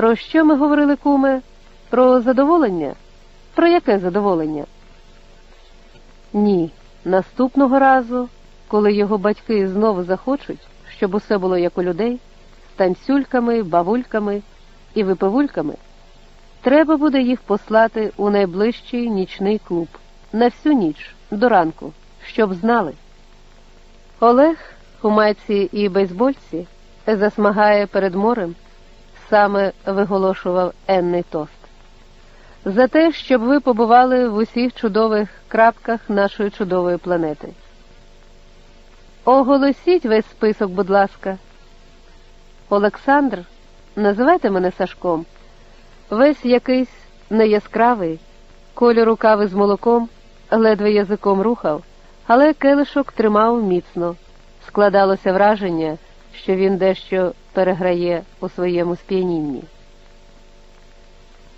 Про що ми говорили, куме? Про задоволення? Про яке задоволення? Ні, наступного разу, коли його батьки знову захочуть, щоб усе було як у людей, з танцюльками, бавульками і випивульками, треба буде їх послати у найближчий нічний клуб на всю ніч до ранку, щоб знали. Олег у майці і бейсбольці засмагає перед морем, саме виголошував енний тост. За те, щоб ви побували в усіх чудових крапках нашої чудової планети. Оголосіть весь список, будь ласка. Олександр, називайте мене Сашком, весь якийсь неяскравий, кольору кави з молоком, ледве язиком рухав, але келишок тримав міцно. Складалося враження, що він дещо переграє у своєму сп'янінні.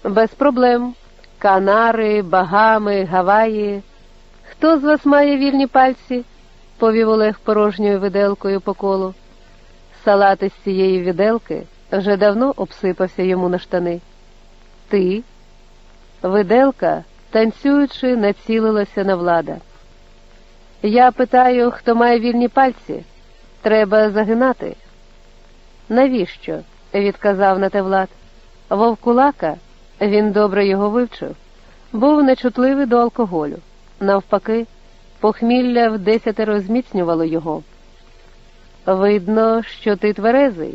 Без проблем. Канари, Багами, Гаваї. Хто з вас має вільні пальці? повів Олег порожньою виделкою по колу. Салат із цієї виделки вже давно обсипався йому на штани. Ти, виделка, танцюючи, націлилася на влада. Я питаю, хто має вільні пальці? Треба загинати. Навіщо? відказав на те влад. Вовкулака, він добре його вивчив, був нечутливий до алкоголю. Навпаки, похмілля вдесятеро зміцнювало його. Видно, що ти тверезий.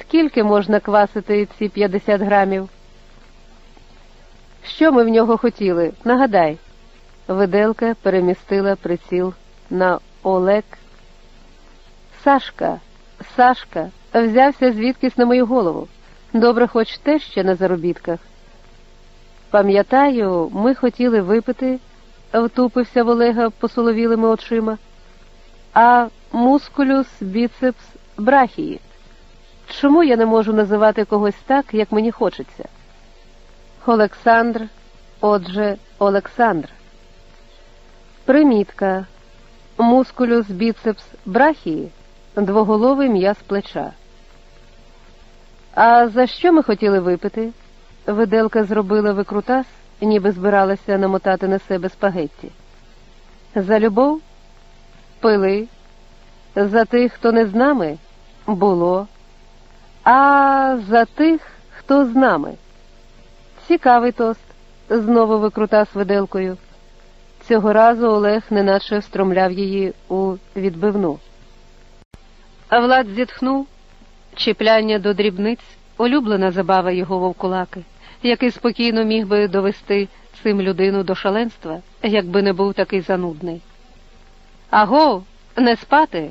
Скільки можна квасити ці 50 грамів? Що ми в нього хотіли? Нагадай. Виделка перемістила приціл на Олег. Сашка, Сашка, взявся звідкись на мою голову. Добре, хоч те ще на заробітках. Пам'ятаю, ми хотіли випити, втупився в Олега посоловілими очима, а мускулюс біцепс брахії. Чому я не можу називати когось так, як мені хочеться? Олександр, отже, Олександр. Примітка. Мускулюс біцепс брахії двоголовий м'яз плеча. А за що ми хотіли випити? Виделка зробила викрутас, ніби збиралася намотати на себе спагетті. За любов пили, за тих, хто не з нами, було, а за тих, хто з нами. Цікавий тост, знову викрутас виделкою. Цього разу Олег неначе встромляв її у відбивну. А Влад зітхнув чіпляння до дрібниць, улюблена забава його вовкулаки, який спокійно міг би довести цим людину до шаленства, якби не був такий занудний. Аго, не спати.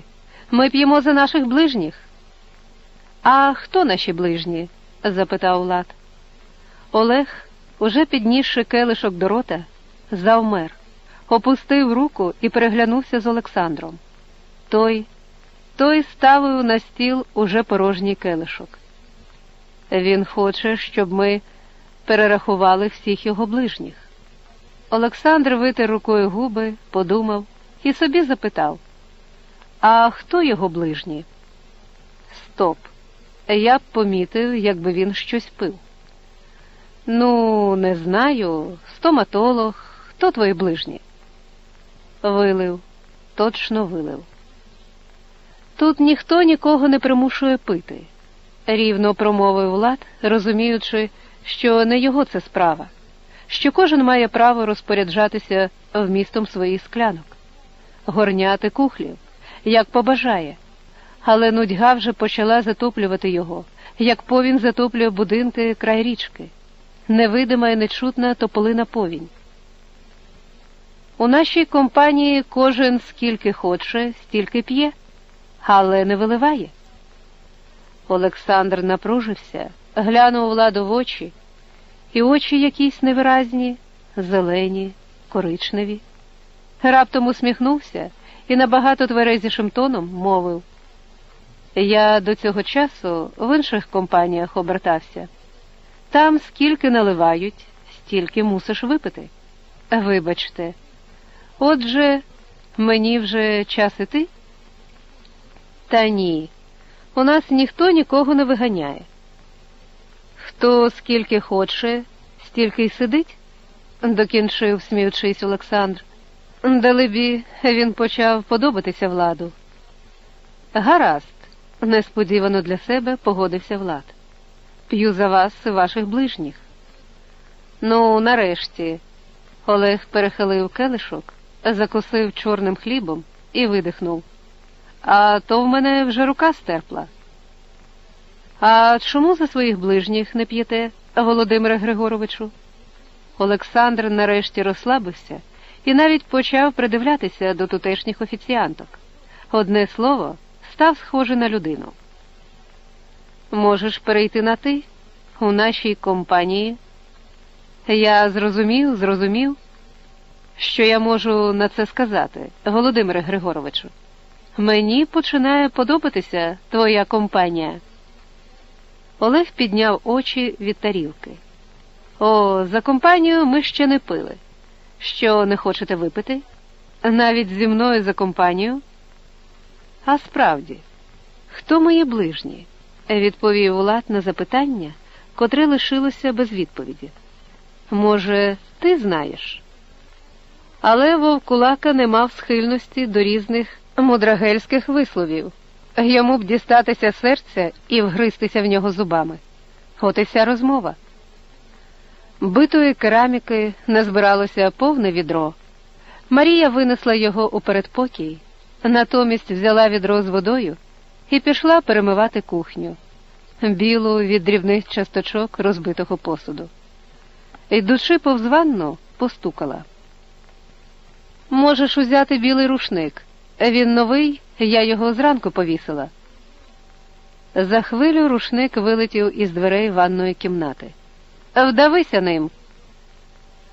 Ми п'ємо за наших ближніх. А хто наші ближні? запитав Влад. Олег, уже піднісши келишок до рота, завмер опустив руку і переглянувся з Олександром. Той той ставив на стіл уже порожній келишок. Він хоче, щоб ми перерахували всіх його ближніх. Олександр витер рукою губи, подумав і собі запитав: А хто його ближні? Стоп. Я б помітив, якби він щось пив. Ну, не знаю, стоматолог, хто твої ближні? Вилив, точно вилив. Тут ніхто нікого не примушує пити, рівно промовив Влад, розуміючи, що не його це справа, що кожен має право розпоряджатися вмістом своїх склянок, горняти кухлів, як побажає, але нудьга вже почала затоплювати його, як повінь затоплює будинки край річки, невидима і нечутна тополина повінь. У нашій компанії кожен скільки хоче, стільки п'є, але не виливає. Олександр напружився, глянув владу в очі, і очі якісь невиразні, зелені, коричневі. Раптом усміхнувся і набагато тверезішим тоном мовив. Я до цього часу в інших компаніях обертався. Там скільки наливають, стільки мусиш випити. Вибачте. Отже, мені вже час іти? Та ні, у нас ніхто нікого не виганяє. Хто скільки хоче, стільки й сидить, докінчив, сміючись Олександр. Далебі, він почав подобатися владу. Гаразд, несподівано для себе погодився Влад. П'ю за вас ваших ближніх. Ну, нарешті, Олег перехилив келишок, закусив чорним хлібом і видихнув. А то в мене вже рука стерпла. А чому за своїх ближніх не п'єте, Володимире Григоровичу? Олександр нарешті розслабився і навіть почав придивлятися до тутешніх офіціанток. Одне слово, став схожий на людину. Можеш перейти на ти у нашій компанії. Я зрозумів, зрозумів, що я можу на це сказати, Володимире Григоровичу. Мені починає подобатися твоя компанія. Олег підняв очі від тарілки. О, за компанію ми ще не пили. Що не хочете випити? Навіть зі мною за компанію? А справді, хто мої ближні? відповів Влад на запитання, котре лишилося без відповіді. Може, ти знаєш? Але вовкулака не мав схильності до різних мудрагельських висловів. Йому б дістатися серця і вгристися в нього зубами. От і вся розмова. Битої кераміки назбиралося повне відро. Марія винесла його у передпокій, натомість взяла відро з водою і пішла перемивати кухню, білу від дрібних часточок розбитого посуду. Йдучи повз ванну, постукала. Можеш узяти білий рушник. Він новий, я його зранку повісила. За хвилю рушник вилетів із дверей ванної кімнати. Вдавися ним.